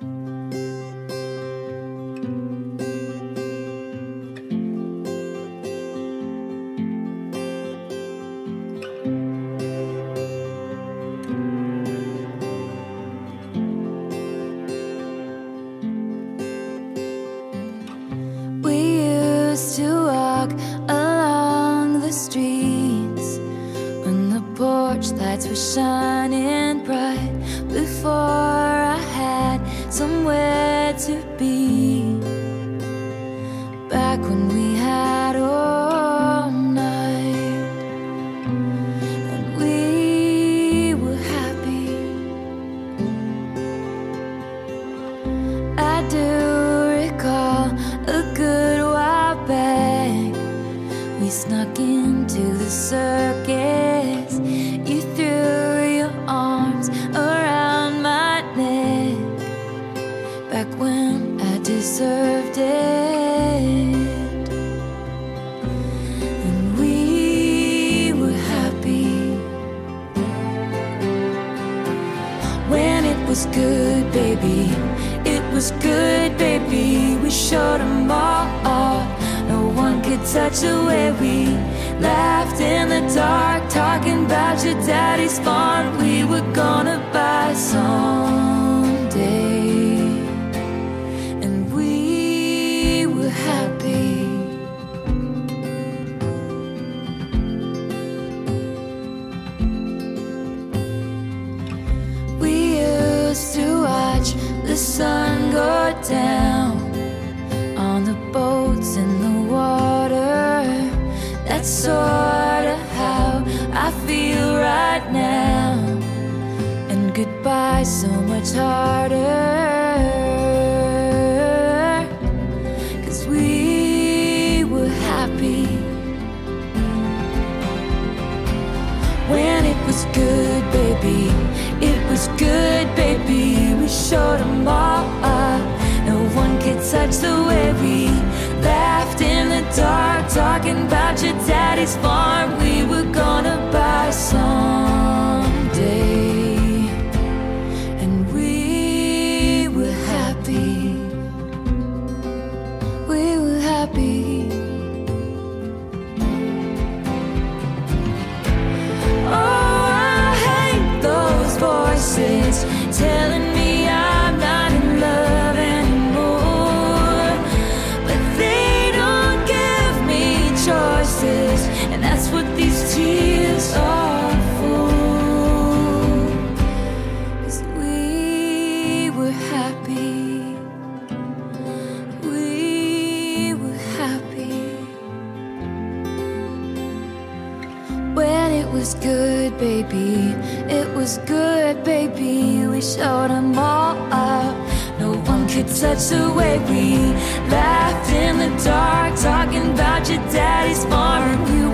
We We snuck into the circus. You threw your arms around my neck. Back when I deserved it. And we were happy. When it was good, baby. It was good, baby. We showed them all. Could touch the way we laughed in the dark, talking about your daddy's farm we were gonna buy someday. And we were happy. We used to watch the sun That's sorta how I feel right now. And goodbye so much harder. Cause we were happy. When it was good, baby. It was good, baby. We showed them all up. No one could touch the way daddy's farm was good, baby, it was good, baby. We showed them all up. No one could touch the way we laughed in the dark, talking about your daddy's farm. We